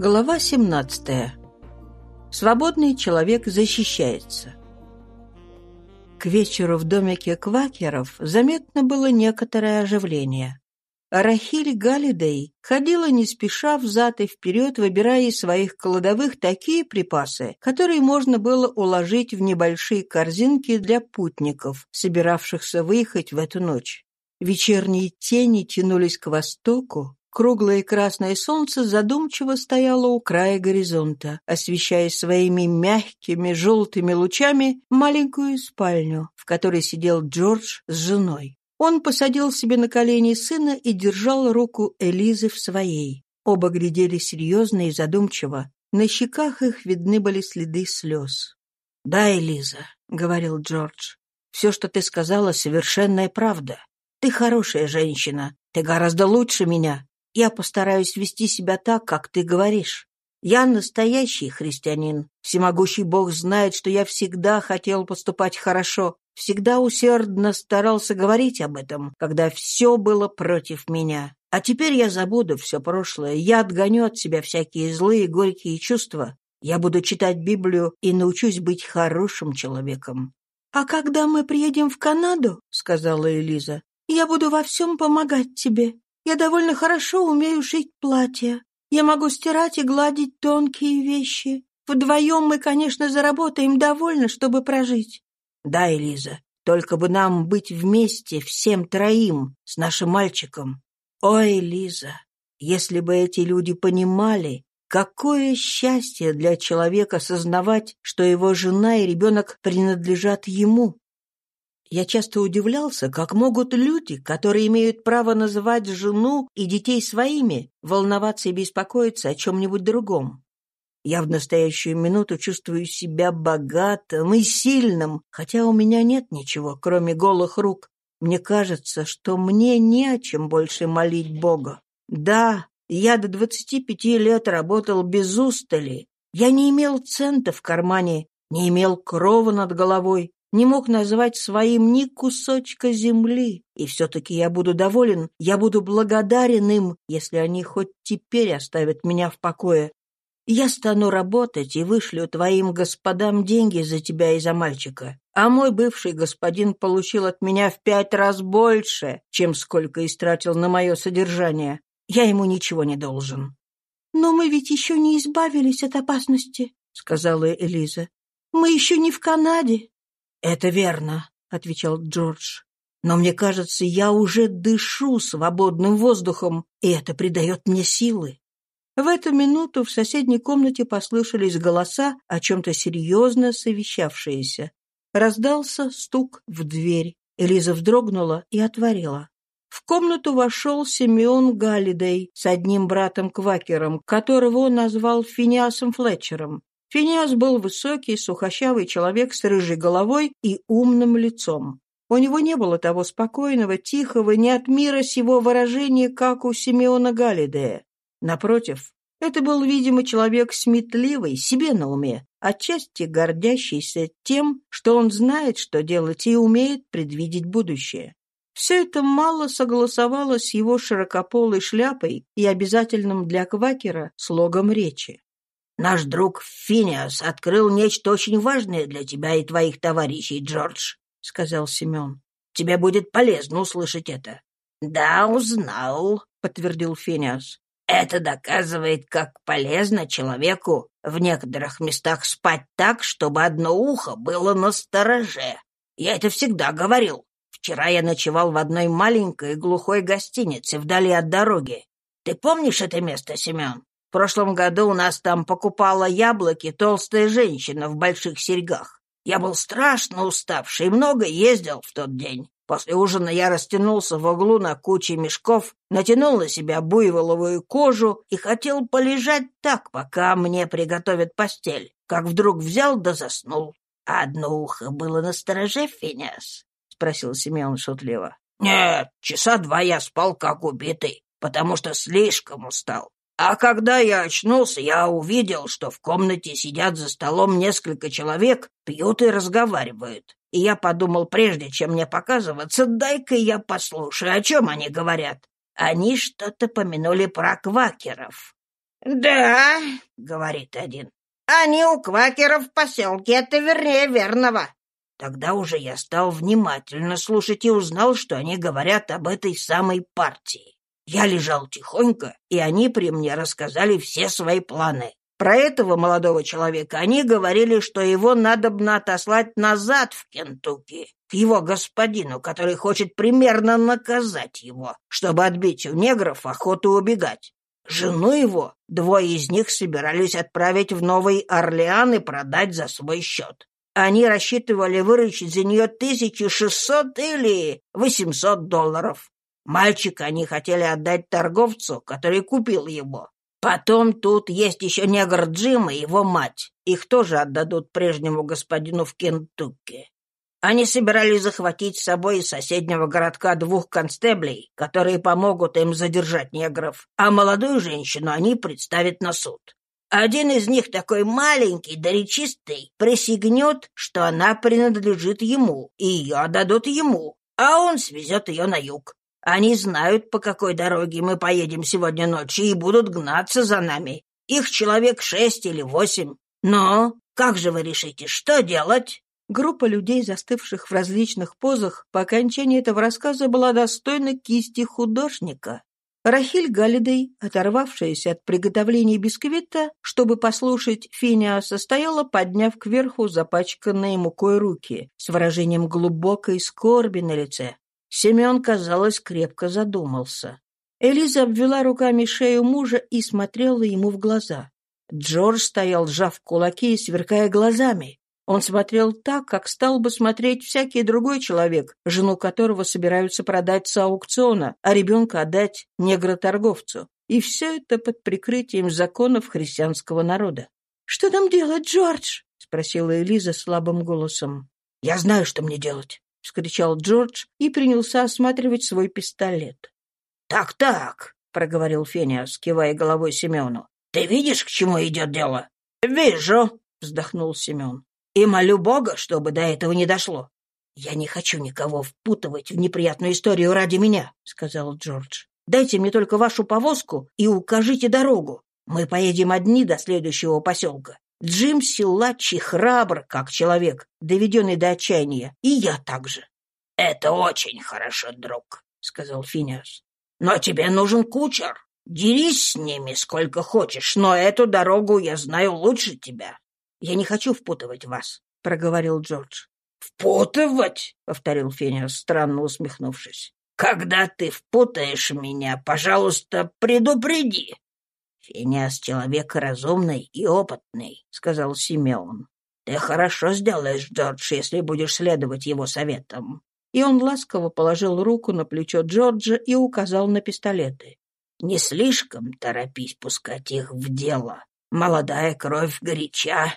Глава 17. Свободный человек защищается. К вечеру в домике квакеров заметно было некоторое оживление. Рахиль Галидей ходила не спеша взад и вперед, выбирая из своих кладовых такие припасы, которые можно было уложить в небольшие корзинки для путников, собиравшихся выехать в эту ночь. Вечерние тени тянулись к востоку, Круглое красное солнце задумчиво стояло у края горизонта, освещая своими мягкими желтыми лучами маленькую спальню, в которой сидел Джордж с женой. Он посадил себе на колени сына и держал руку Элизы в своей. Оба глядели серьезно и задумчиво. На щеках их видны были следы слез. «Да, Элиза», — говорил Джордж, — «все, что ты сказала, совершенная правда. Ты хорошая женщина, ты гораздо лучше меня. Я постараюсь вести себя так, как ты говоришь. Я настоящий христианин. Всемогущий Бог знает, что я всегда хотел поступать хорошо, всегда усердно старался говорить об этом, когда все было против меня. А теперь я забуду все прошлое, я отгоню от себя всякие злые горькие чувства. Я буду читать Библию и научусь быть хорошим человеком. «А когда мы приедем в Канаду, — сказала Элиза, — я буду во всем помогать тебе. Я довольно хорошо умею шить платья. Я могу стирать и гладить тонкие вещи. Вдвоем мы, конечно, заработаем довольно, чтобы прожить. Да, Элиза, только бы нам быть вместе, всем троим, с нашим мальчиком. Ой, Элиза, если бы эти люди понимали, какое счастье для человека сознавать, что его жена и ребенок принадлежат ему. Я часто удивлялся, как могут люди, которые имеют право называть жену и детей своими, волноваться и беспокоиться о чем-нибудь другом. Я в настоящую минуту чувствую себя богатым и сильным, хотя у меня нет ничего, кроме голых рук. Мне кажется, что мне не о чем больше молить Бога. Да, я до двадцати пяти лет работал без устали. Я не имел цента в кармане, не имел крова над головой, не мог назвать своим ни кусочка земли, и все-таки я буду доволен, я буду благодарен им, если они хоть теперь оставят меня в покое. Я стану работать и вышлю твоим господам деньги за тебя и за мальчика, а мой бывший господин получил от меня в пять раз больше, чем сколько истратил на мое содержание. Я ему ничего не должен». «Но мы ведь еще не избавились от опасности», — сказала Элиза. «Мы еще не в Канаде». «Это верно», — отвечал Джордж. «Но мне кажется, я уже дышу свободным воздухом, и это придает мне силы». В эту минуту в соседней комнате послышались голоса, о чем-то серьезно совещавшиеся. Раздался стук в дверь. Элиза вздрогнула и отворила. В комнату вошел Симеон Галлидей с одним братом-квакером, которого он назвал Финиасом Флетчером. Финиас был высокий, сухощавый человек с рыжей головой и умным лицом. У него не было того спокойного, тихого, не от мира сего выражения, как у Симеона Галидея. Напротив, это был, видимо, человек сметливый, себе на уме, отчасти гордящийся тем, что он знает, что делать, и умеет предвидеть будущее. Все это мало согласовало с его широкополой шляпой и обязательным для квакера слогом речи. Наш друг Финиас открыл нечто очень важное для тебя и твоих товарищей, Джордж, — сказал Семен. Тебе будет полезно услышать это. — Да, узнал, — подтвердил Финиас. Это доказывает, как полезно человеку в некоторых местах спать так, чтобы одно ухо было на стороже. Я это всегда говорил. Вчера я ночевал в одной маленькой глухой гостинице вдали от дороги. Ты помнишь это место, Семен? В прошлом году у нас там покупала яблоки толстая женщина в больших серьгах. Я был страшно уставший и много ездил в тот день. После ужина я растянулся в углу на куче мешков, натянул на себя буйволовую кожу и хотел полежать так, пока мне приготовят постель, как вдруг взял да заснул. А одно ухо было на стороже, Финиас? — спросил Семен шутливо. — Нет, часа два я спал как убитый, потому что слишком устал. А когда я очнулся, я увидел, что в комнате сидят за столом несколько человек, пьют и разговаривают. И я подумал, прежде чем мне показываться, дай-ка я послушаю, о чем они говорят. Они что-то помянули про квакеров. «Да», — говорит один, — «они у квакеров в поселке, это вернее верного». Тогда уже я стал внимательно слушать и узнал, что они говорят об этой самой партии. Я лежал тихонько, и они при мне рассказали все свои планы. Про этого молодого человека они говорили, что его надо бы отослать назад в Кентукки, к его господину, который хочет примерно наказать его, чтобы отбить у негров охоту убегать. Жену его, двое из них собирались отправить в Новый Орлеан и продать за свой счет. Они рассчитывали выручить за нее 1600 или 800 долларов. Мальчика они хотели отдать торговцу, который купил его. Потом тут есть еще негр Джим и его мать. Их тоже отдадут прежнему господину в Кентукки. Они собирались захватить с собой из соседнего городка двух констеблей, которые помогут им задержать негров, а молодую женщину они представят на суд. Один из них такой маленький да речистый присягнет, что она принадлежит ему, и ее отдадут ему, а он свезет ее на юг. Они знают, по какой дороге мы поедем сегодня ночью, и будут гнаться за нами. Их человек шесть или восемь. Но как же вы решите, что делать?» Группа людей, застывших в различных позах, по окончании этого рассказа была достойна кисти художника. Рахиль Галидей, оторвавшаяся от приготовления бисквита, чтобы послушать Финиаса, стояла, подняв кверху запачканные мукой руки, с выражением глубокой скорби на лице. Семен, казалось, крепко задумался. Элиза обвела руками шею мужа и смотрела ему в глаза. Джордж стоял, сжав кулаки и сверкая глазами. Он смотрел так, как стал бы смотреть всякий другой человек, жену которого собираются продать с аукциона, а ребенка отдать негроторговцу. И все это под прикрытием законов христианского народа. «Что нам делать, Джордж?» — спросила Элиза слабым голосом. «Я знаю, что мне делать. — вскричал Джордж и принялся осматривать свой пистолет. «Так-так», — проговорил Фениас, кивая головой Семену. «Ты видишь, к чему идет дело?» «Вижу», — вздохнул Семен. «И молю Бога, чтобы до этого не дошло». «Я не хочу никого впутывать в неприятную историю ради меня», — сказал Джордж. «Дайте мне только вашу повозку и укажите дорогу. Мы поедем одни до следующего поселка. Джим Силачи храбр, как человек, доведенный до отчаяния, и я также. — Это очень хорошо, друг, — сказал Финиас. — Но тебе нужен кучер. Дерись с ними сколько хочешь, но эту дорогу я знаю лучше тебя. — Я не хочу впутывать вас, — проговорил Джордж. — Впутывать? — повторил Финиас, странно усмехнувшись. — Когда ты впутаешь меня, пожалуйста, предупреди. «Финиас человек разумный и опытный», — сказал Симеон. «Ты хорошо сделаешь, Джордж, если будешь следовать его советам». И он ласково положил руку на плечо Джорджа и указал на пистолеты. «Не слишком торопись пускать их в дело. Молодая кровь горяча».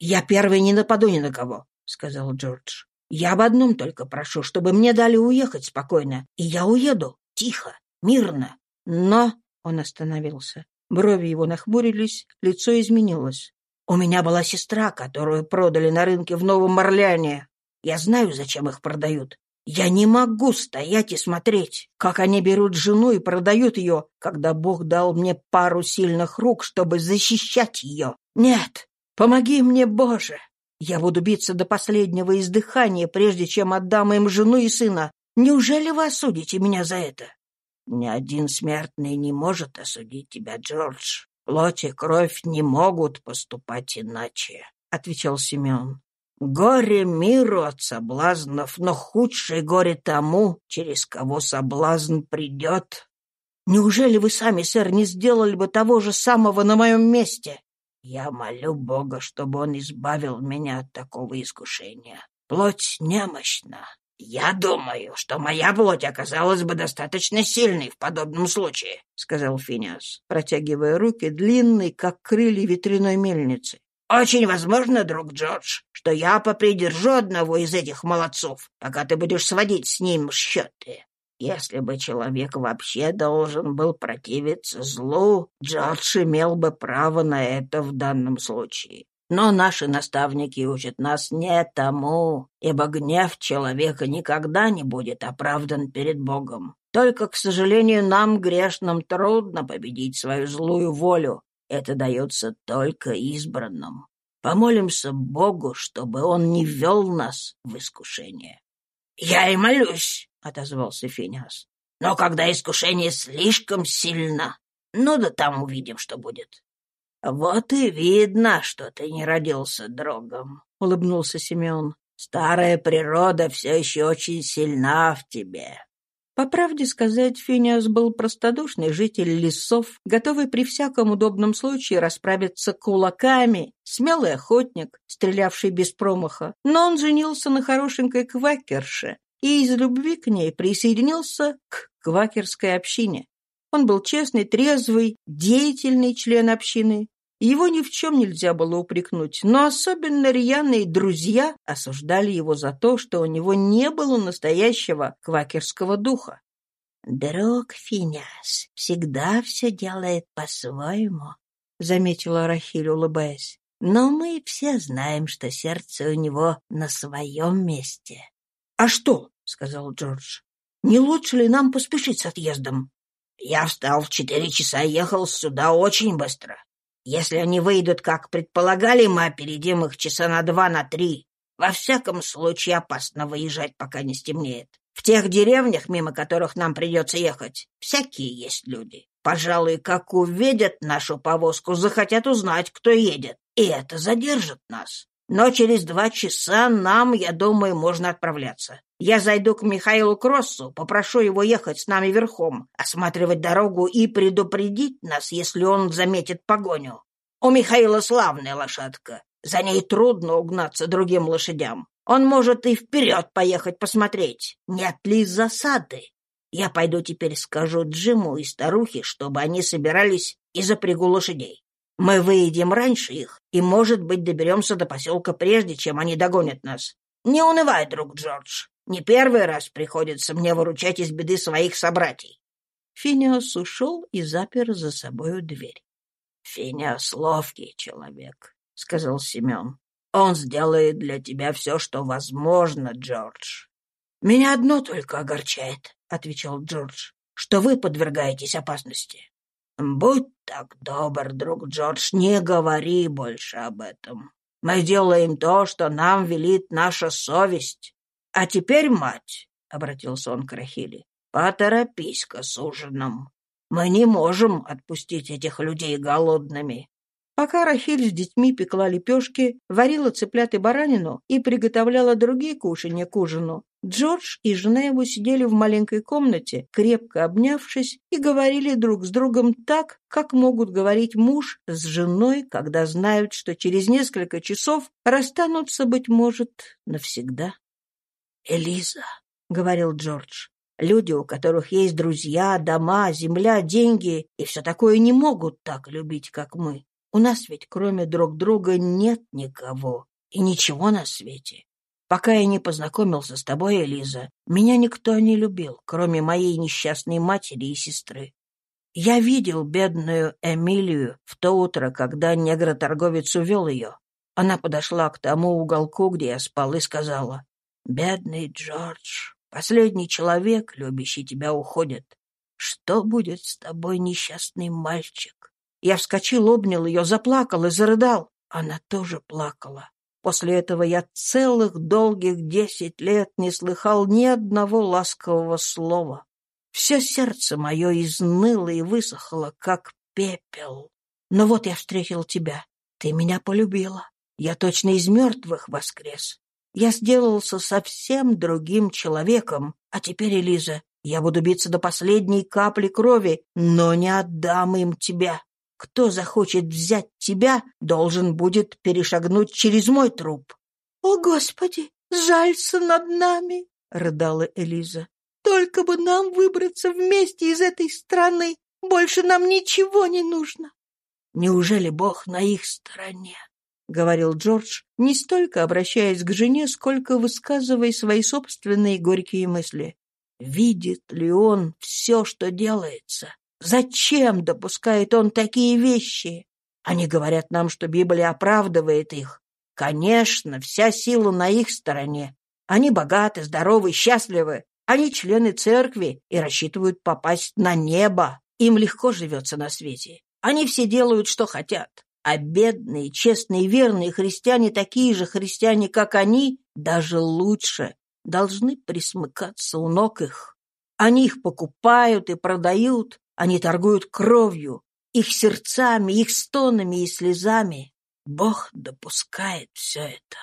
«Я первый не нападу ни на кого», — сказал Джордж. «Я об одном только прошу, чтобы мне дали уехать спокойно, и я уеду, тихо, мирно. Но...» — он остановился. Брови его нахмурились, лицо изменилось. «У меня была сестра, которую продали на рынке в Новом Орлеане. Я знаю, зачем их продают. Я не могу стоять и смотреть, как они берут жену и продают ее, когда Бог дал мне пару сильных рук, чтобы защищать ее. Нет, помоги мне, Боже! Я буду биться до последнего издыхания, прежде чем отдам им жену и сына. Неужели вы осудите меня за это? Ни один смертный не может осудить тебя, Джордж. Плоть и кровь не могут поступать иначе, — отвечал Симеон. Горе миру от соблазнов, но худшее горе тому, через кого соблазн придет. Неужели вы сами, сэр, не сделали бы того же самого на моем месте? Я молю Бога, чтобы он избавил меня от такого искушения. Плоть немощна, «Я думаю, что моя плоть оказалась бы достаточно сильной в подобном случае», — сказал Финиас, протягивая руки, длинные, как крылья ветряной мельницы. «Очень возможно, друг Джордж, что я попридержу одного из этих молодцов, пока ты будешь сводить с ним счеты. Если бы человек вообще должен был противиться злу, Джордж имел бы право на это в данном случае. Но наши наставники учат нас не тому, ибо гнев человека никогда не будет оправдан перед Богом. Только, к сожалению, нам, грешным, трудно победить свою злую волю, Это дается только избранным. Помолимся Богу, чтобы он не ввел нас в искушение. — Я и молюсь, — отозвался Финиас. — Но когда искушение слишком сильно, ну да там увидим, что будет. — Вот и видно, что ты не родился другом, — улыбнулся Симеон. — Старая природа все еще очень сильна в тебе. По правде сказать, Финиас был простодушный житель лесов, готовый при всяком удобном случае расправиться кулаками, смелый охотник, стрелявший без промаха. Но он женился на хорошенькой квакерше и из любви к ней присоединился к квакерской общине. Он был честный, трезвый, деятельный член общины, его ни в чем нельзя было упрекнуть, но особенно рьяные друзья осуждали его за то, что у него не было настоящего квакерского духа. «Друг Финиас всегда все делает по-своему», — заметила Рахиль, улыбаясь. «Но мы все знаем, что сердце у него на своем месте». «А что?» — сказал Джордж. «Не лучше ли нам поспешить с отъездом?» «Я встал в четыре часа и ехал сюда очень быстро. Если они выйдут, как предполагали, мы опередим их часа на два, на три. Во всяком случае, опасно выезжать, пока не стемнеет. В тех деревнях, мимо которых нам придется ехать, всякие есть люди. Пожалуй, как увидят нашу повозку, захотят узнать, кто едет. И это задержит нас. Но через два часа нам, я думаю, можно отправляться. Я зайду к Михаилу Кроссу, попрошу его ехать с нами верхом, осматривать дорогу и предупредить нас, если он заметит погоню. У Михаила славная лошадка. За ней трудно угнаться другим лошадям. Он может и вперед поехать посмотреть, нет ли засады. Я пойду теперь скажу Джиму и старухе, чтобы они собирались и запрягу лошадей. Мы выйдем раньше их, и, может быть, доберемся до поселка прежде, чем они догонят нас. Не унывай, друг Джордж. Не первый раз приходится мне выручать из беды своих собратьей. Финиас ушел и запер за собою дверь. — Финиас ловкий человек, — сказал Семен. — Он сделает для тебя все, что возможно, Джордж. — Меня одно только огорчает, — отвечал Джордж, — что вы подвергаетесь опасности. «Будь так добр, друг Джордж, не говори больше об этом. Мы делаем то, что нам велит наша совесть. А теперь, мать, — обратился он к Рахиле, — поторопись-ка с ужином. Мы не можем отпустить этих людей голодными. Пока Рахиль с детьми пекла лепешки, варила цыплят и баранину и приготовляла другие кушанья к ужину, Джордж и жена его сидели в маленькой комнате, крепко обнявшись, и говорили друг с другом так, как могут говорить муж с женой, когда знают, что через несколько часов расстанутся, быть может, навсегда. «Элиза», — говорил Джордж, — «люди, у которых есть друзья, дома, земля, деньги и все такое, не могут так любить, как мы. У нас ведь кроме друг друга нет никого и ничего на свете. Пока я не познакомился с тобой, Элиза, меня никто не любил, кроме моей несчастной матери и сестры. Я видел бедную Эмилию в то утро, когда негроторговец увел ее. Она подошла к тому уголку, где я спал, и сказала, «Бедный Джордж, последний человек, любящий тебя, уходит. Что будет с тобой, несчастный мальчик?» Я вскочил, обнял ее, заплакал и зарыдал. Она тоже плакала. После этого я целых долгих десять лет не слыхал ни одного ласкового слова. Все сердце мое изныло и высохло, как пепел. Но вот я встретил тебя. Ты меня полюбила. Я точно из мертвых воскрес. Я сделался совсем другим человеком. А теперь, Элиза, я буду биться до последней капли крови, но не отдам им тебя. Кто захочет взять тебя, должен будет перешагнуть через мой труп. — О, Господи, жалься над нами, — рыдала Элиза. — Только бы нам выбраться вместе из этой страны. Больше нам ничего не нужно. — Неужели Бог на их стороне? — говорил Джордж, не столько обращаясь к жене, сколько высказывая свои собственные горькие мысли. «Видит ли он все, что делается? Зачем допускает он такие вещи? Они говорят нам, что Библия оправдывает их. Конечно, вся сила на их стороне. Они богаты, здоровы, счастливы. Они члены церкви и рассчитывают попасть на небо. Им легко живется на свете. Они все делают, что хотят. А бедные, честные, верные христиане, такие же христиане, как они, даже лучше, должны присмыкаться у ног их. Они их покупают и продают, они торгуют кровью, их сердцами, их стонами и слезами. Бог допускает все это.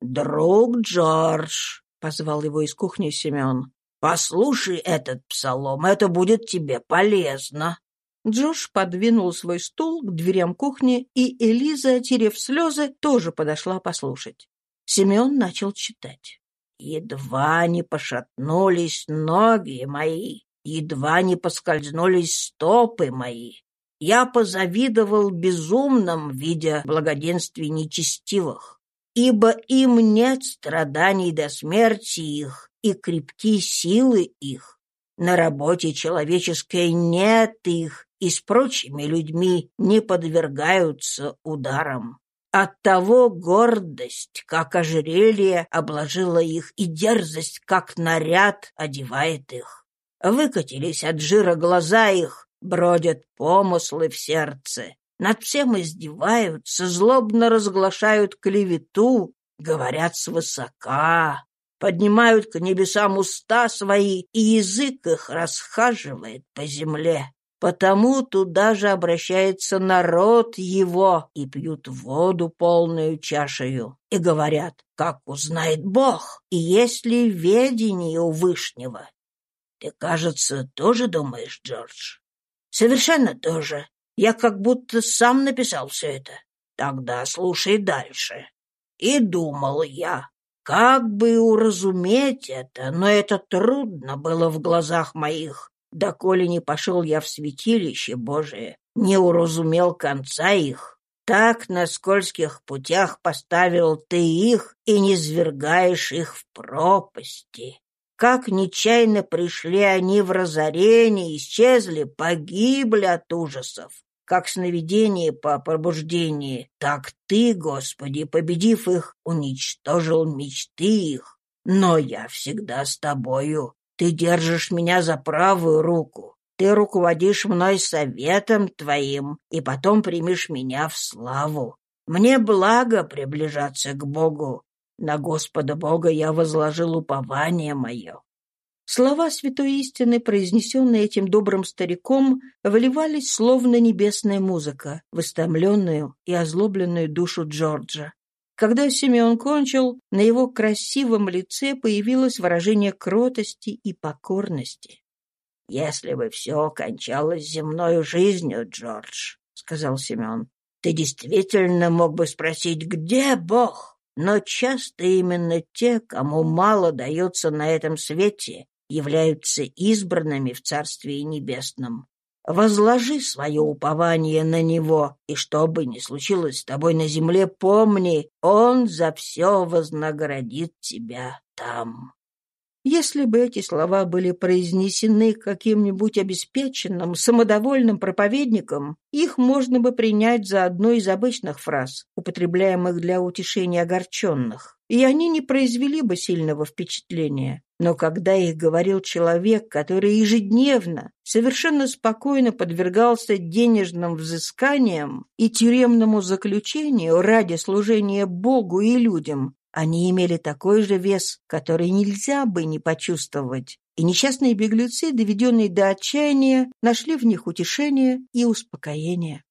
«Друг Джордж», — позвал его из кухни Семен, — «послушай этот псалом, это будет тебе полезно». Джош подвинул свой стул к дверям кухни, и Элиза, отерев слезы, тоже подошла послушать. Семен начал читать. «Едва не пошатнулись ноги мои, едва не поскользнулись стопы мои. Я позавидовал безумным, видя благоденствие нечестивых, ибо им нет страданий до смерти их и крепки силы их. На работе человеческой нет их, и с прочими людьми не подвергаются ударам. Оттого гордость, как ожерелье, обложила их, и дерзость, как наряд, одевает их. Выкатились от жира глаза их, бродят помыслы в сердце. Над всем издеваются, злобно разглашают клевету, говорят свысока, поднимают к небесам уста свои, и язык их расхаживает по земле. Потому туда же обращается народ его и пьют воду полную чашею и говорят, как узнает Бог, и есть ли ведение у Вышнего. Ты, кажется, тоже думаешь, Джордж? Совершенно тоже. Я как будто сам написал все это. Тогда слушай дальше. И думал я, как бы уразуметь это, но это трудно было в глазах моих, доколе не пошел я в святилище Божие, не уразумел конца их. Так на скользких путях поставил ты их и не свергаешь их в пропасти. Как нечаянно пришли они в разорение, исчезли, погибли от ужасов. Как сновидение по пробуждении, так ты, Господи, победив их, уничтожил мечты их. Но я всегда с тобою. Ты держишь меня за правую руку. Ты руководишь мной советом твоим, и потом примешь меня в славу. Мне благо приближаться к Богу, на Господа Бога я возложил упование мое». Слова святой истины, произнесенные этим добрым стариком, выливались словно небесная музыка в истомленную и озлобленную душу Джорджа. Когда Симеон кончил, на его красивом лице появилось выражение кротости и покорности. «Если бы все кончалось земной жизнью, Джордж», — сказал Симеон, — «ты действительно мог бы спросить, где Бог?» Но часто именно те, кому мало дается на этом свете, являются избранными в Царстве Небесном. Возложи свое упование на Него, и что бы ни случилось с тобой на земле, помни, Он за все вознаградит тебя там. Если бы эти слова были произнесены каким-нибудь обеспеченным, самодовольным проповедником, их можно бы принять за одну из обычных фраз, употребляемых для утешения огорченных, и они не произвели бы сильного впечатления. Но когда их говорил человек, который ежедневно, совершенно спокойно подвергался денежным взысканиям и тюремному заключению ради служения Богу и людям, они имели такой же вес, который нельзя бы не почувствовать, и несчастные беглецы, доведенные до отчаяния, нашли в них утешение и успокоение.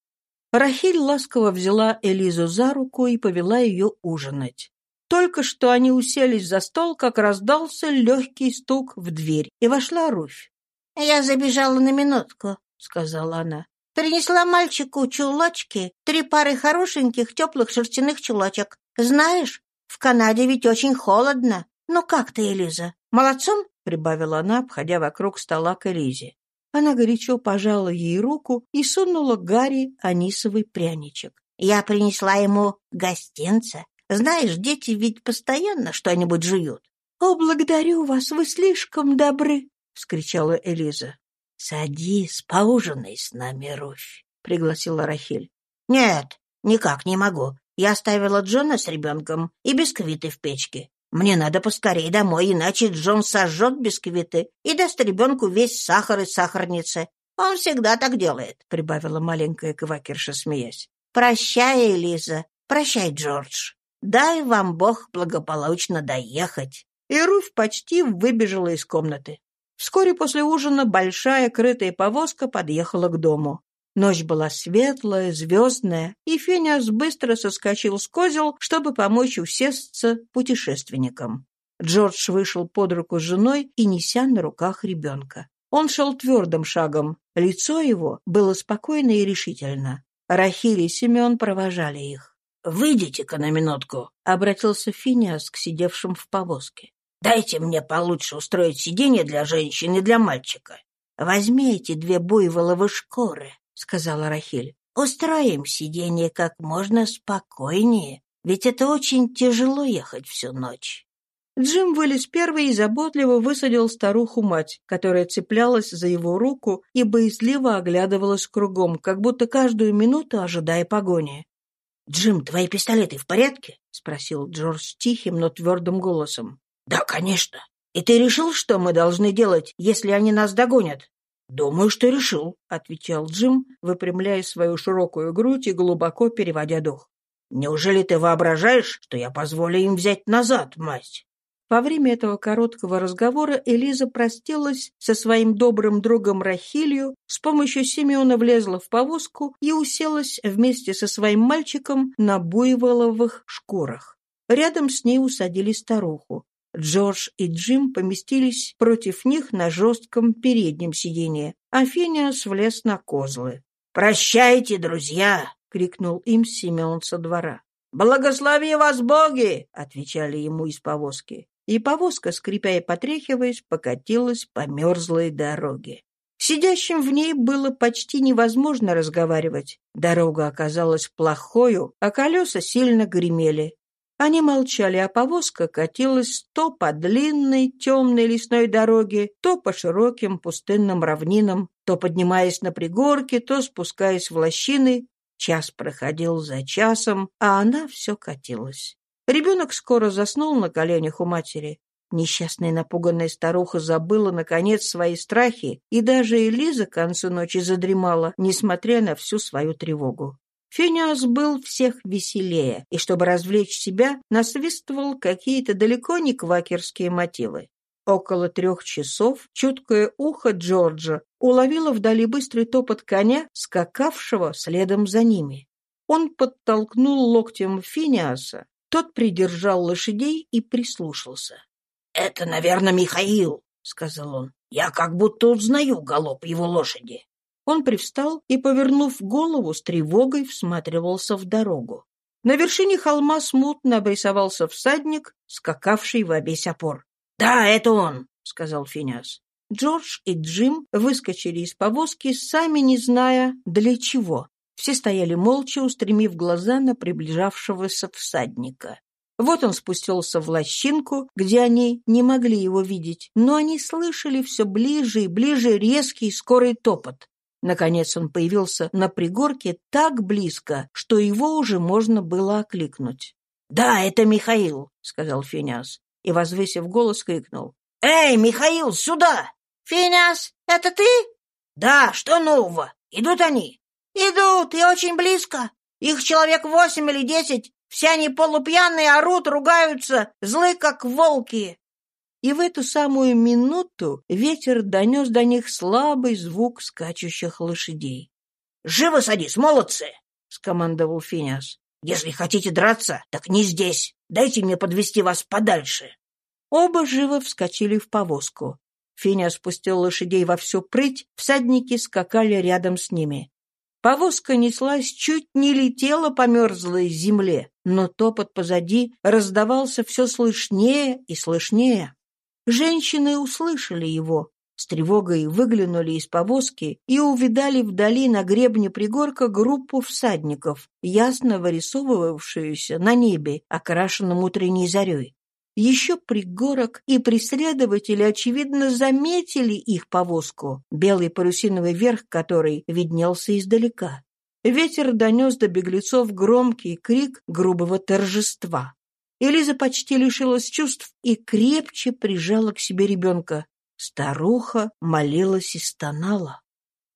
Рахиль ласково взяла Элизу за руку и повела ее ужинать. Только что они уселись за стол, как раздался легкий стук в дверь, и вошла Руфь. «Я забежала на минутку», — сказала она. «Принесла мальчику чулочки, три пары хорошеньких теплых шерстяных чулочек. Знаешь, в Канаде ведь очень холодно. Ну как ты, Элиза? Молодцом?» — прибавила она, обходя вокруг стола к Элизе. Она горячо пожала ей руку и сунула Гарри анисовый пряничек. «Я принесла ему гостинца. Знаешь, дети ведь постоянно что-нибудь жуют». «О, благодарю вас, вы слишком добры!» — вскричала Элиза. «Садись, поужинай с нами, Руфь», — пригласила Рахиль. «Нет, никак не могу. Я оставила Джона с ребенком и бисквиты в печке. Мне надо поскорее домой, иначе Джон сожжет бисквиты и даст ребенку весь сахар из сахарницы. Он всегда так делает», — прибавила маленькая квакерша, смеясь. «Прощай, Элиза. Прощай, Джордж. Дай вам Бог благополучно доехать». И Руфь почти выбежала из комнаты. Вскоре после ужина большая крытая повозка подъехала к дому. Ночь была светлая, звездная, и Фениас быстро соскочил с козел, чтобы помочь усесться путешественникам. Джордж вышел под руку с женой и неся на руках ребенка. Он шел твердым шагом. Лицо его было спокойно и решительно. Рахиль и Семен провожали их. «Выйдите-ка на минутку», — обратился Финиас к сидевшим в повозке. «Дайте мне получше устроить сиденье для женщины и для мальчика». «Возьми эти две буйволовы шкуры», — сказала Рахиль. «Устроим сиденье как можно спокойнее, ведь это очень тяжело ехать всю ночь». Джим вылез первый и заботливо высадил старуху-мать, которая цеплялась за его руку и боязливо оглядывалась кругом, как будто каждую минуту ожидая погони. «Джим, твои пистолеты в порядке?» — спросил Джордж тихим, но твердым голосом. «Да, конечно. И ты решил, что мы должны делать, если они нас догонят?» «Думаю, что решил», — отвечал Джим, выпрямляя свою широкую грудь и глубоко переводя дух. «Неужели ты воображаешь, что я позволю им взять назад, мать?» Во время этого короткого разговора Элиза простилась со своим добрым другом Рахилью, с помощью Семена влезла в повозку и уселась вместе со своим мальчиком на буйволовых шкурах. Рядом с ней усадили старуху. Джордж и Джим поместились против них на жестком переднем сиденье, а Финиас влез на козлы. «Прощайте, друзья!» — крикнул им Семен со двора. «Благослови вас боги!» — отвечали ему из повозки и повозка, скрипя и потряхиваясь, покатилась по мерзлой дороге. Сидящим в ней было почти невозможно разговаривать. Дорога оказалась плохою, а колеса сильно гремели. Они молчали, а повозка катилась то по длинной темной лесной дороге, то по широким пустынным равнинам, то поднимаясь на пригорки, то спускаясь в лощины. Час проходил за часом, а она все катилась. Ребенок скоро заснул на коленях у матери. Несчастная напуганная старуха забыла, наконец, свои страхи, и даже Элиза к концу ночи задремала, несмотря на всю свою тревогу. Финиас был всех веселее, и, чтобы развлечь себя, насвистывал какие-то далеко не квакерские мотивы. Около трех часов чуткое ухо Джорджа уловило вдали быстрый топот коня, скакавшего следом за ними. Он подтолкнул локтем Финиаса, тот придержал лошадей и прислушался. «Это, наверное, Михаил», — сказал он. «Я как будто узнаю галоп его лошади». Он привстал и, повернув голову, с тревогой всматривался в дорогу. На вершине холма смутно обрисовался всадник, скакавший во весь опор. «Да, это он», — сказал Финиас. Джордж и Джим выскочили из повозки, сами не зная, для чего. Все стояли молча, устремив глаза на приближавшегося всадника. Вот он спустился в лощинку, где они не могли его видеть, но они слышали все ближе и ближе резкий скорый топот. Наконец он появился на пригорке так близко, что его уже можно было окликнуть. «Да, это Михаил», — сказал Финиас, и, возвысив голос, крикнул. «Эй, Михаил, сюда!» «Финиас, это ты?» «Да, что нового? Идут они?» «Идут, и очень близко. Их человек восемь или десять. Все они полупьяные, орут, ругаются, злы, как волки». И в эту самую минуту ветер донес до них слабый звук скачущих лошадей. «Живо садись, молодцы!» — скомандовал Финиас. «Если хотите драться, так не здесь. Дайте мне подвести вас подальше». Оба живо вскочили в повозку. Финиас спустил лошадей во всю прыть, всадники скакали рядом с ними. Повозка неслась, чуть не летела по мерзлой земле, но топот позади раздавался все слышнее и слышнее. Женщины услышали его, с тревогой выглянули из повозки и увидали вдали на гребне пригорка группу всадников, ясно вырисовывавшуюся на небе, окрашенном утренней зарей. Еще пригорок и преследователи, очевидно, заметили их повозку, белый парусиновый верх которой виднелся издалека. Ветер донес до беглецов громкий крик грубого торжества. Элиза почти лишилась чувств и крепче прижала к себе ребенка. Старуха молилась и стонала.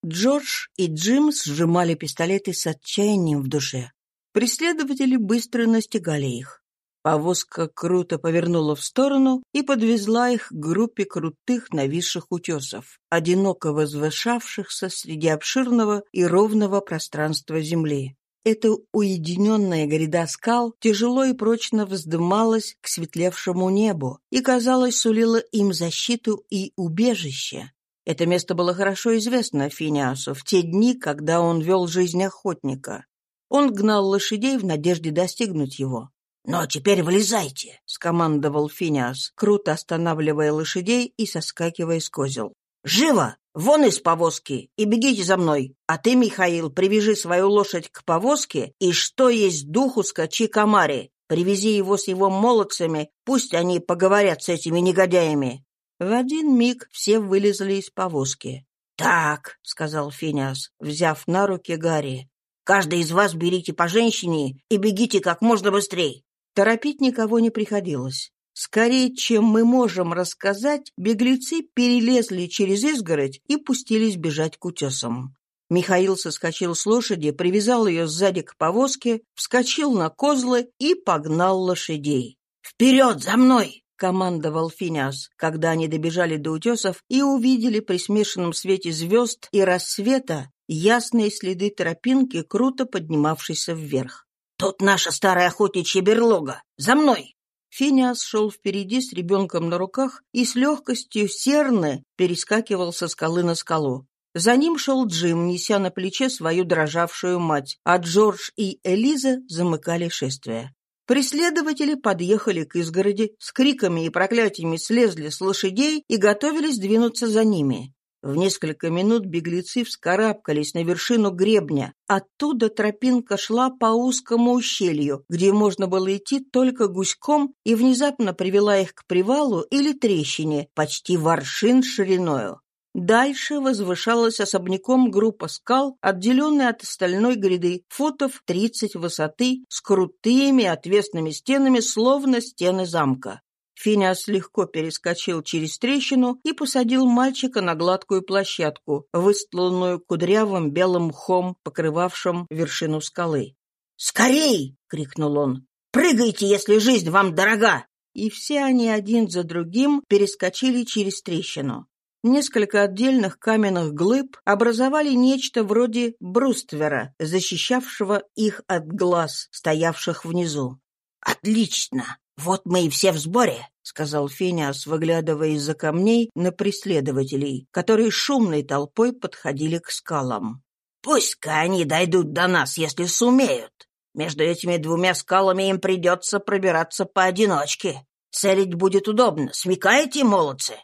Джордж и Джим сжимали пистолеты с отчаянием в душе. Преследователи быстро настигали их. Повозка круто повернула в сторону и подвезла их к группе крутых нависших утесов, одиноко возвышавшихся среди обширного и ровного пространства земли. Эта уединенная гряда скал тяжело и прочно вздымалась к светлевшему небу и, казалось, сулила им защиту и убежище. Это место было хорошо известно Финиасу в те дни, когда он вел жизнь охотника. Он гнал лошадей в надежде достигнуть его. «Но теперь вылезайте», — скомандовал Финиас, круто останавливая лошадей и соскакивая с козел. «Живо! Вон из повозки и бегите за мной. А ты, Михаил, привяжи свою лошадь к повозке и что есть духу скачи к Амаре. Привези его с его молодцами, пусть они поговорят с этими негодяями». В один миг все вылезли из повозки. «Так», — сказал Финиас, взяв на руки Гарри, — «каждый из вас берите по женщине и бегите как можно быстрее». Торопить никого не приходилось. Скорее, чем мы можем рассказать, беглецы перелезли через изгородь и пустились бежать к утесам. Михаил соскочил с лошади, привязал ее сзади к повозке, вскочил на козлы и погнал лошадей. «Вперед, за мной!» — командовал Финяс, когда они добежали до утесов и увидели при смешанном свете звезд и рассвета ясные следы тропинки, круто поднимавшейся вверх. «Тут наша старая охотничья берлога! За мной!» Финиас шел впереди с ребенком на руках и с легкостью серны перескакивал со скалы на скалу. За ним шел Джим, неся на плече свою дрожавшую мать, а Джордж и Элиза замыкали шествие. Преследователи подъехали к изгороди, с криками и проклятиями слезли с лошадей и готовились двинуться за ними. В несколько минут беглецы вскарабкались на вершину гребня. Оттуда тропинка шла по узкому ущелью, где можно было идти только гуськом, и внезапно привела их к привалу или трещине, почти воршин шириною. Дальше возвышалась особняком группа скал, отделенная от остальной гряды, футов 30 высоты, с крутыми отвесными стенами, словно стены замка. Финиас легко перескочил через трещину и посадил мальчика на гладкую площадку, выстланную кудрявым белым мхом, покрывавшим вершину скалы. «Скорей!» — крикнул он. «Прыгайте, если жизнь вам дорога!» И все они один за другим перескочили через трещину. Несколько отдельных каменных глыб образовали нечто вроде бруствера, защищавшего их от глаз, стоявших внизу. «Отлично! Вот мы и все в сборе!» — сказал Финиас, выглядывая из-за камней на преследователей, которые шумной толпой подходили к скалам. «Пусть-ка они дойдут до нас, если сумеют. Между этими двумя скалами им придется пробираться поодиночке. Целить будет удобно. Смекаете, молодцы?»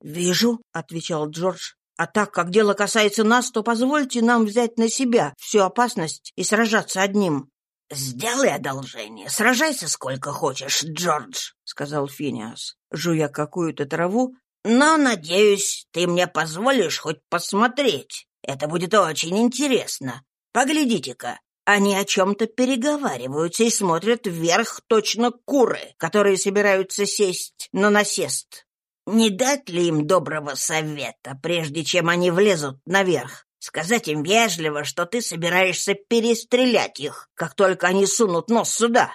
«Вижу», — отвечал Джордж. «А так как дело касается нас, то позвольте нам взять на себя всю опасность и сражаться одним. «Сделай одолжение, сражайся сколько хочешь, Джордж», — сказал Финиас, жуя какую-то траву, «но, надеюсь, ты мне позволишь хоть посмотреть. Это будет очень интересно. Поглядите-ка, они о чем-то переговариваются и смотрят вверх точно куры, которые собираются сесть на насест. Не дать ли им доброго совета, прежде чем они влезут наверх? Сказать им вежливо, что ты собираешься перестрелять их, как только они сунут нос сюда.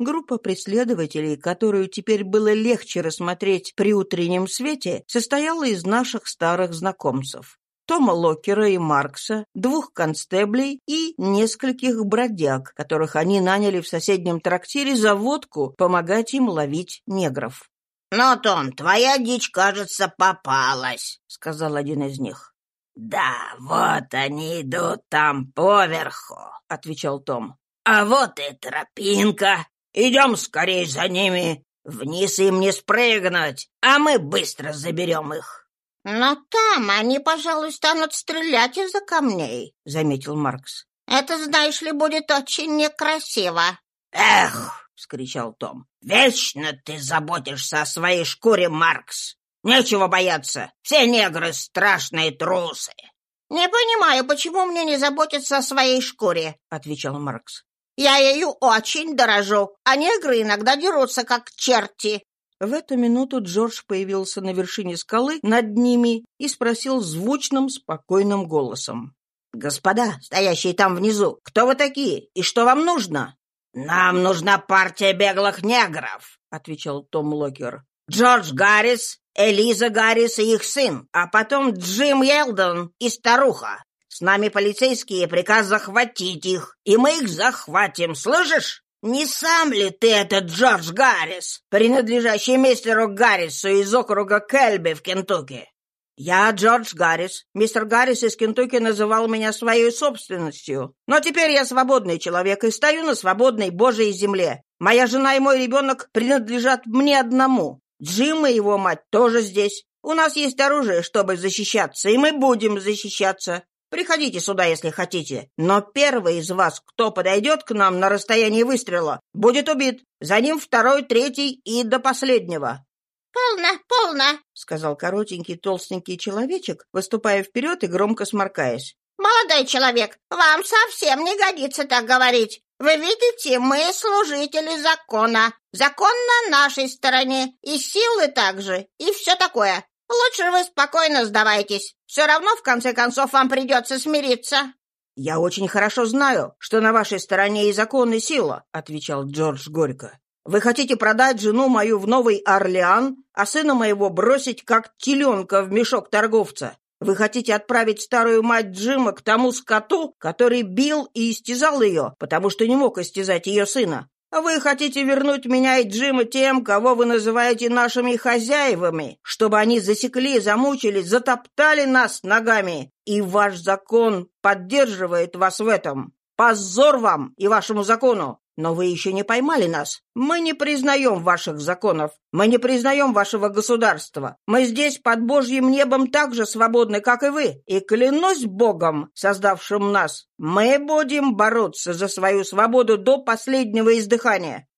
Группа преследователей, которую теперь было легче рассмотреть при утреннем свете, состояла из наших старых знакомцев. Тома Локера и Маркса, двух констеблей и нескольких бродяг, которых они наняли в соседнем трактире за водку помогать им ловить негров. «Ну, Том, твоя дичь, кажется, попалась», — сказал один из них. «Да, вот они идут там поверху», — отвечал Том. «А вот и тропинка. Идем скорее за ними. Вниз им не спрыгнуть, а мы быстро заберем их». «Но там они, пожалуй, станут стрелять из-за камней», — заметил Маркс. «Это, знаешь ли, будет очень некрасиво». «Эх!» — вскричал Том. «Вечно ты заботишься о своей шкуре, Маркс. Нечего бояться. Все негры — страшные трусы. — Не понимаю, почему мне не заботиться о своей шкуре, — отвечал Маркс. — Я ею очень дорожу, а негры иногда дерутся, как черти. В эту минуту Джордж появился на вершине скалы над ними и спросил звучным, спокойным голосом. «Господа, стоящие там внизу, кто вы такие и что вам нужно?» «Нам нужна партия беглых негров», — отвечал Том Локер. «Джордж Гаррис, Элиза Гаррис и их сын, а потом Джим Елдон и старуха. С нами полицейские, приказ захватить их, и мы их захватим, слышишь?» «Не сам ли ты этот Джордж Гаррис, принадлежащий мистеру Гаррису из округа Кельби в Кентукки?» «Я Джордж Гаррис. Мистер Гаррис из Кентукки называл меня своей собственностью. Но теперь я свободный человек и стою на свободной Божьей земле. Моя жена и мой ребенок принадлежат мне одному. Джим и его мать тоже здесь. У нас есть оружие, чтобы защищаться, и мы будем защищаться. Приходите сюда, если хотите. Но первый из вас, кто подойдет к нам на расстоянии выстрела, будет убит. За ним второй, третий и до последнего». «Полно, полно», — сказал коротенький толстенький человечек, выступая вперед и громко сморкаясь. «Молодой человек, вам совсем не годится так говорить. Вы видите, мы служители закона. Закон на нашей стороне, и силы также, и все такое. Лучше вы спокойно сдавайтесь. Все равно, в конце концов, вам придется смириться». «Я очень хорошо знаю, что на вашей стороне и закон, и сила», — отвечал Джордж горько. «Вы хотите продать жену мою в Новый Орлеан, а сына моего бросить, как теленка в мешок торговца. Вы хотите отправить старую мать Джима к тому скоту, который бил и истязал ее, потому что не мог истязать ее сына. А вы хотите вернуть меня и Джима тем, кого вы называете нашими хозяевами, чтобы они засекли, замучили, затоптали нас ногами. И ваш закон поддерживает вас в этом. Позор вам и вашему закону! Но вы еще не поймали нас. Мы не признаем ваших законов. Мы не признаем вашего государства. Мы здесь под Божьим небом так же свободны, как и вы. И клянусь Богом, создавшим нас, мы будем бороться за свою свободу до последнего издыхания».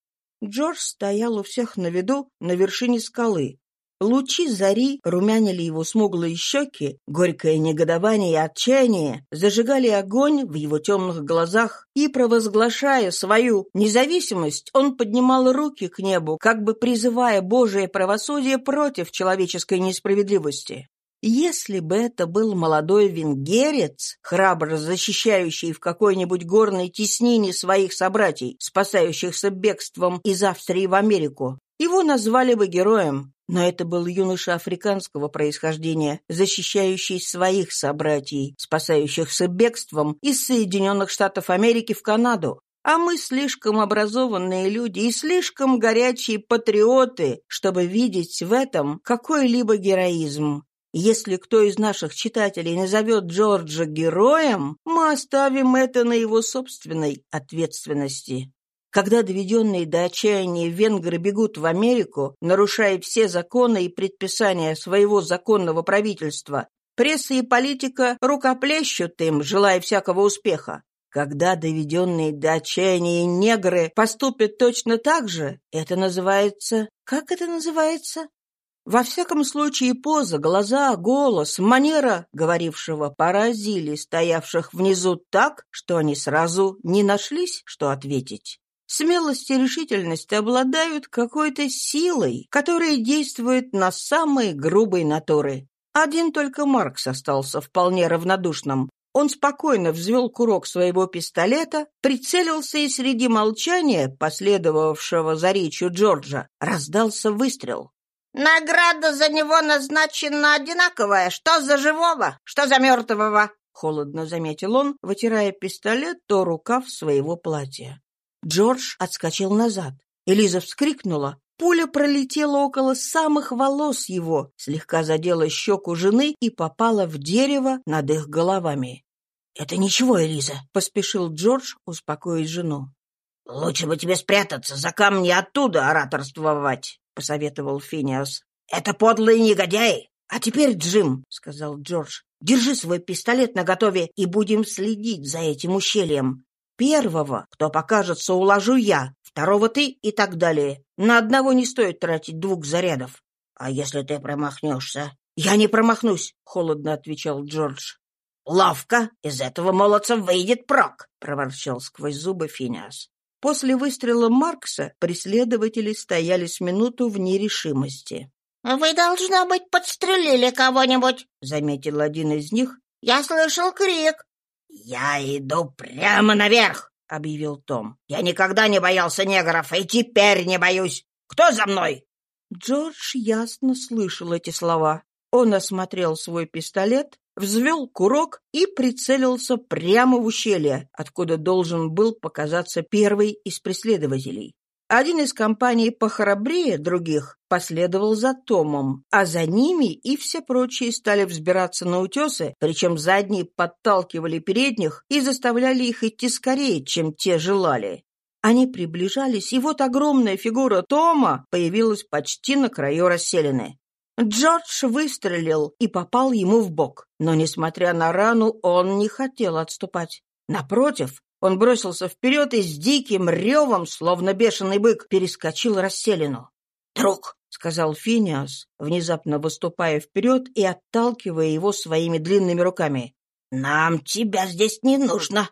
Джордж стоял у всех на виду на вершине скалы, Лучи зари румянили его смуглые щеки, горькое негодование и отчаяние зажигали огонь в его темных глазах, и, провозглашая свою независимость, он поднимал руки к небу, как бы призывая Божие правосудие против человеческой несправедливости. Если бы это был молодой венгерец, храбро защищающий в какой-нибудь горной теснине своих собратьей, спасающихся бегством из Австрии в Америку, его назвали бы героем, но это был юноша африканского происхождения, защищающий своих собратьей, спасающихся бегством из Соединенных Штатов Америки в Канаду. А мы слишком образованные люди и слишком горячие патриоты, чтобы видеть в этом какой-либо героизм. Если кто из наших читателей назовет Джорджа героем, мы оставим это на его собственной ответственности. Когда доведенные до отчаяния венгры бегут в Америку, нарушая все законы и предписания своего законного правительства, пресса и политика рукоплещут им, желая всякого успеха. Когда доведенные до отчаяния негры поступят точно так же, это называется... Как это называется? Во всяком случае, поза, глаза, голос, манера говорившего поразили стоявших внизу так, что они сразу не нашлись, что ответить. Смелость и решительность обладают какой-то силой, которая действует на самые грубые натуры. Один только Маркс остался вполне равнодушным. Он спокойно взвел курок своего пистолета, прицелился, и среди молчания, последовавшего за речью Джорджа, раздался выстрел. «Награда за него назначена одинаковая, что за живого, что за мертвого», — холодно заметил он, вытирая пистолет то рукав своего платья. Джордж отскочил назад. Элиза вскрикнула. Пуля пролетела около самых волос его, слегка задела щеку жены и попала в дерево над их головами. «Это ничего, Элиза», — поспешил Джордж успокоить жену. «Лучше бы тебе спрятаться, за камни оттуда ораторствовать», — посоветовал Финиас. «Это подлые негодяи!» «А теперь, Джим», — сказал Джордж, — «держи свой пистолет наготове и будем следить за этим ущельем. Первого, кто покажется, уложу я, второго ты и так далее. На одного не стоит тратить двух зарядов. А если ты промахнешься? Я не промахнусь, холодно отвечал Джордж. Ловко, из этого молодца выйдет прок, проворчал сквозь зубы Финиас. После выстрела Маркса преследователи стояли с минуту в нерешимости. «Вы, должно быть, подстрелили кого-нибудь», — заметил один из них. «Я слышал крик». «Я иду прямо наверх», — объявил Том. «Я никогда не боялся негров и теперь не боюсь. Кто за мной?» Джордж ясно слышал эти слова. Он осмотрел свой пистолет, взвел курок и прицелился прямо в ущелье, откуда должен был показаться первый из преследователей. Один из компаний похрабрее других последовал за Томом, а за ними и все прочие стали взбираться на утесы, причем задние подталкивали передних и заставляли их идти скорее, чем те желали. Они приближались, и вот огромная фигура Тома появилась почти на краю расселены. Джордж выстрелил и попал ему в бок, но, несмотря на рану, он не хотел отступать. Напротив, он бросился вперед и с диким ревом, словно бешеный бык, перескочил расселину. «Друг!» — сказал Финиас, внезапно выступая вперед и отталкивая его своими длинными руками. «Нам тебя здесь не нужно!»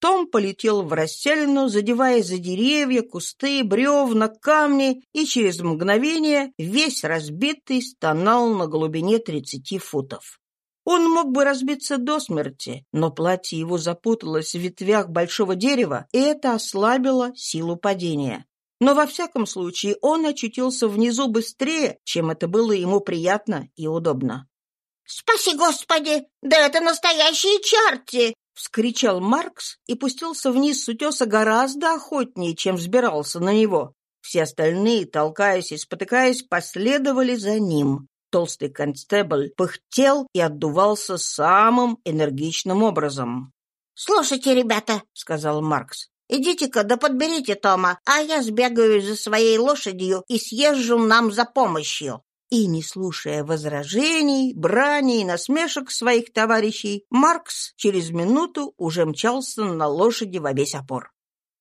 Том полетел в расселину, задевая за деревья, кусты, бревна, камни, и через мгновение весь разбитый стонал на глубине тридцати футов. Он мог бы разбиться до смерти, но платье его запуталось в ветвях большого дерева, и это ослабило силу падения. Но во всяком случае он очутился внизу быстрее, чем это было ему приятно и удобно. «Спаси, Господи! Да это настоящие чарти!» — вскричал Маркс и пустился вниз с утеса гораздо охотнее, чем взбирался на него. Все остальные, толкаясь и спотыкаясь, последовали за ним. Толстый констебль пыхтел и отдувался самым энергичным образом. «Слушайте, ребята», — сказал Маркс, — «идите-ка да подберите Тома, а я сбегаю за своей лошадью и съезжу нам за помощью». И, не слушая возражений, брани и насмешек своих товарищей, Маркс через минуту уже мчался на лошади во весь опор.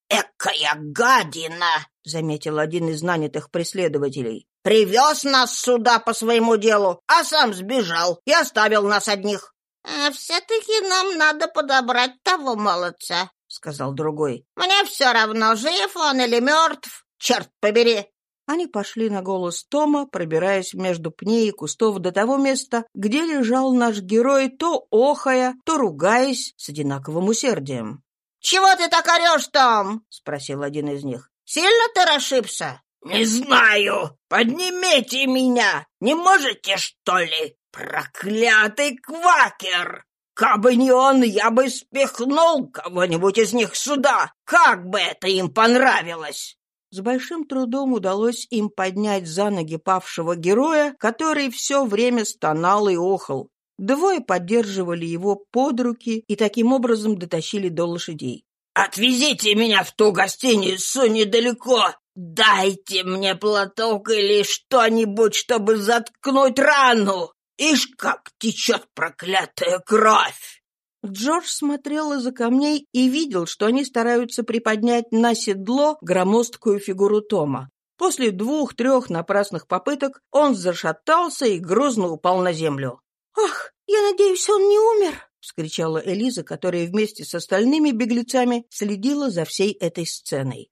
«Экая гадина!» — заметил один из нанятых преследователей. «Привез нас сюда по своему делу, а сам сбежал и оставил нас одних». «А все-таки нам надо подобрать того молодца», — сказал другой. «Мне все равно, жив он или мертв, черт побери. Они пошли на голос Тома, пробираясь между пней и кустов до того места, где лежал наш герой, то охая, то ругаясь с одинаковым усердием. «Чего ты так орешь, Том?» — спросил один из них. «Сильно ты расшибся?» «Не знаю. Поднимите меня. Не можете, что ли? Проклятый квакер! Кабы не он, я бы спихнул кого-нибудь из них сюда. Как бы это им понравилось!» С большим трудом удалось им поднять за ноги павшего героя, который все время стонал и охал. Двое поддерживали его под руки и таким образом дотащили до лошадей. «Отвезите меня в ту гостиницу недалеко! Дайте мне платок или что-нибудь, чтобы заткнуть рану! Ишь, как течет проклятая кровь!» Джордж смотрел из-за камней и видел, что они стараются приподнять на седло громоздкую фигуру Тома. После двух-трех напрасных попыток он зашатался и грозно упал на землю. «Ах, я надеюсь, он не умер!» — вскричала Элиза, которая вместе с остальными беглецами следила за всей этой сценой.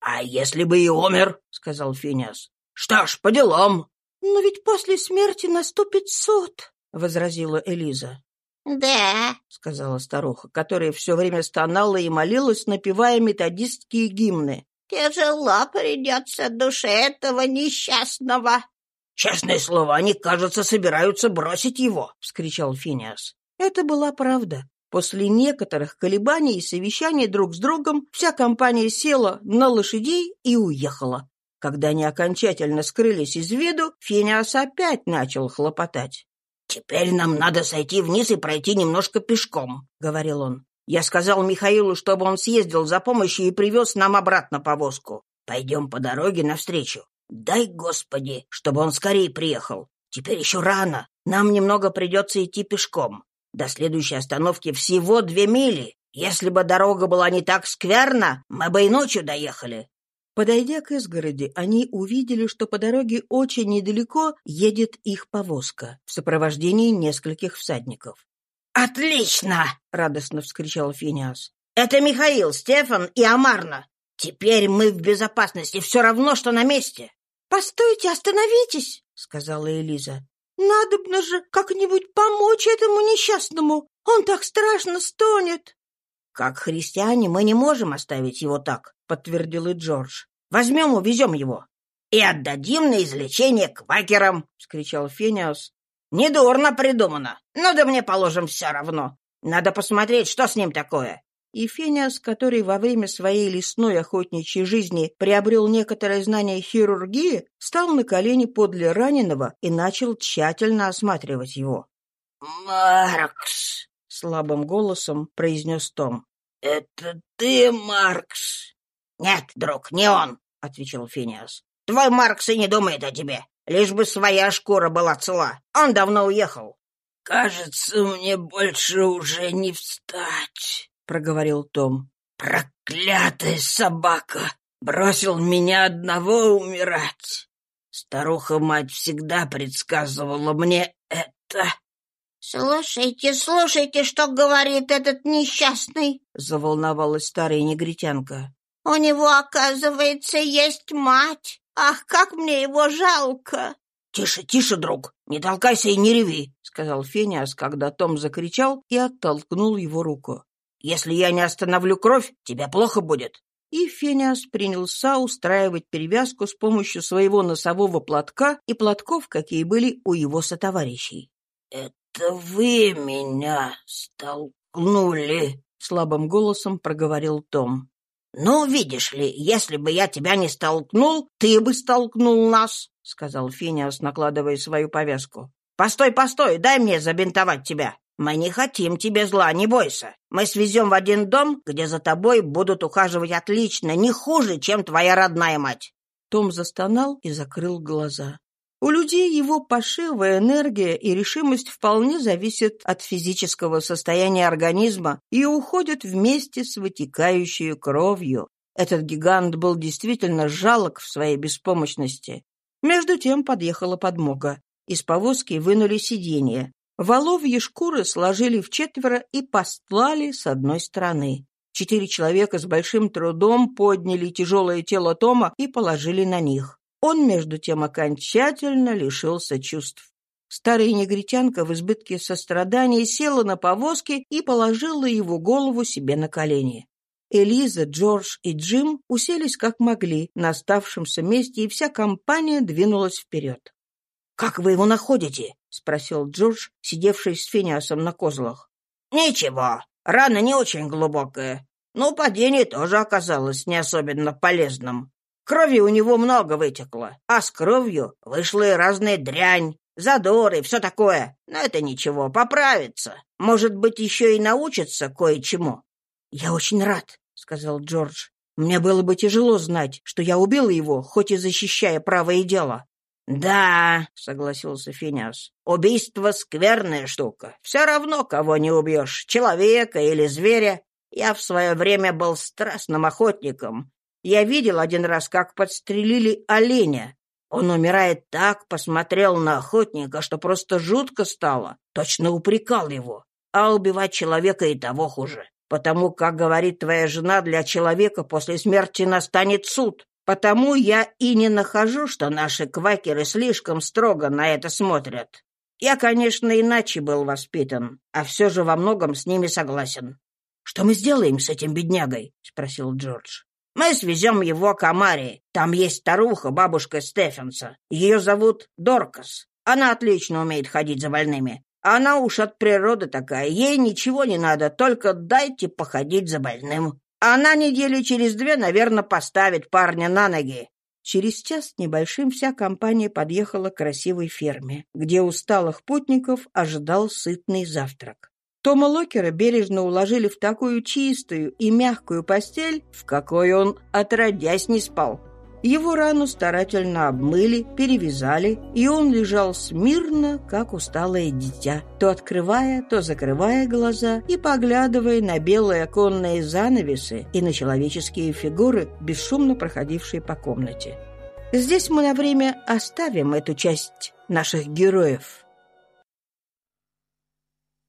«А если бы и умер?» — сказал Финиас. «Что ж, по делам!» «Но ведь после смерти наступит суд!» — возразила Элиза. «Да», — сказала старуха, которая все время стонала и молилась, напевая методистские гимны. «Тяжело придется душе этого несчастного». «Честное слово, они, кажется, собираются бросить его», — вскричал Финиас. Это была правда. После некоторых колебаний и совещаний друг с другом вся компания села на лошадей и уехала. Когда они окончательно скрылись из виду, Финиас опять начал хлопотать. «Теперь нам надо сойти вниз и пройти немножко пешком», — говорил он. «Я сказал Михаилу, чтобы он съездил за помощью и привез нам обратно повозку. Пойдем по дороге навстречу. Дай, Господи, чтобы он скорее приехал. Теперь еще рано. Нам немного придется идти пешком. До следующей остановки всего две мили. Если бы дорога была не так скверна, мы бы и ночью доехали. Подойдя к изгороди, они увидели, что по дороге очень недалеко едет их повозка в сопровождении нескольких всадников. «Отлично!» — радостно вскричал Финиас. «Это Михаил, Стефан и Амарна. Теперь мы в безопасности, все равно, что на месте. «Постойте, остановитесь!» — сказала Элиза. «Надобно же как-нибудь помочь этому несчастному! Он так страшно стонет!» «Как христиане мы не можем оставить его так», — подтвердил и Джордж. «Возьмем, увезем его и отдадим на излечение квакерам!» — вскричал Фениас. «Недурно придумано, но да мне положим все равно. Надо посмотреть, что с ним такое и Фениас, который во время своей лесной охотничьей жизни приобрел некоторое знание хирургии, стал на колени подле раненого и начал тщательно осматривать его. «Маркс!» — слабым голосом произнес Том. «Это ты, Маркс?» «Нет, друг, не он!» — отвечал Фениас. «Твой Маркс и не думает о тебе. Лишь бы своя шкура была цела. Он давно уехал». «Кажется, мне больше уже не встать», — проговорил Том. «Проклятая собака! Бросил меня одного умирать! Старуха-мать всегда предсказывала мне это!» «Слушайте, слушайте, что говорит этот несчастный!» — заволновалась старая негритянка. «У него, оказывается, есть мать! Ах, как мне его жалко!» «Тише, тише, друг, не толкайся и не реви», — сказал Фениас, когда Том закричал и оттолкнул его руку. Если я не остановлю кровь, тебе плохо будет». И Фениас принялся устраивать перевязку с помощью своего носового платка и платков, какие были у его сотоварищей. «Это вы меня столкнули», — слабым голосом проговорил Том. «Ну, видишь ли, если бы я тебя не столкнул, ты бы столкнул нас», — сказал Фениас, накладывая свою повязку. «Постой, постой, дай мне забинтовать тебя». Мы не хотим тебе зла, не бойся. Мы свезем в один дом, где за тобой будут ухаживать отлично, не хуже, чем твоя родная мать». Том застонал и закрыл глаза. У людей его пошивая энергия и решимость вполне зависят от физического состояния организма и уходят вместе с вытекающей кровью. Этот гигант был действительно жалок в своей беспомощности. Между тем подъехала подмога. Из повозки вынули сиденье. Воловьи шкуры сложили в четверо и постлали с одной стороны. Четыре человека с большим трудом подняли тяжелое тело Тома и положили на них. Он, между тем, окончательно лишился чувств. Старая негритянка в избытке сострадания села на повозке и положила его голову себе на колени. Элиза, Джордж и Джим уселись как могли на оставшемся месте, и вся компания двинулась вперед. «Как вы его находите?» — спросил Джордж, сидевший с Финиасом на козлах. «Ничего, рана не очень глубокая, но падение тоже оказалось не особенно полезным. Крови у него много вытекло, а с кровью вышла и разная дрянь, задор и все такое. Но это ничего, поправится. Может быть, еще и научится кое-чему». «Я очень рад», — сказал Джордж. «Мне было бы тяжело знать, что я убил его, хоть и защищая правое дело. «Да», — согласился Финиас, — «убийство — скверная штука. Все равно, кого не убьешь, человека или зверя. Я в свое время был страстным охотником. Я видел один раз, как подстрелили оленя. Он умирает так, посмотрел на охотника, что просто жутко стало. Точно упрекал его. А убивать человека и того хуже. Потому, как говорит твоя жена, для человека после смерти настанет суд. Потому я и не нахожу, что наши квакеры слишком строго на это смотрят. Я, конечно, иначе был воспитан, а все же во многом с ними согласен. — Что мы сделаем с этим беднягой? — спросил Джордж. — Мы свезем его к Амаре. Там есть старуха, бабушка Стефенса. Ее зовут Доркас. Она отлично умеет ходить за больными. Она уж от природы такая, ей ничего не надо, только дайте походить за больным. Она недели через две, наверное, поставит парня на ноги. Через час небольшим вся компания подъехала к красивой ферме, где усталых путников ожидал сытный завтрак. Тома Локера бережно уложили в такую чистую и мягкую постель, в какой он отродясь не спал. Его рану старательно обмыли, перевязали, и он лежал смирно, как усталое дитя, то открывая, то закрывая глаза и поглядывая на белые оконные занавесы и на человеческие фигуры, бесшумно проходившие по комнате. Здесь мы на время оставим эту часть наших героев.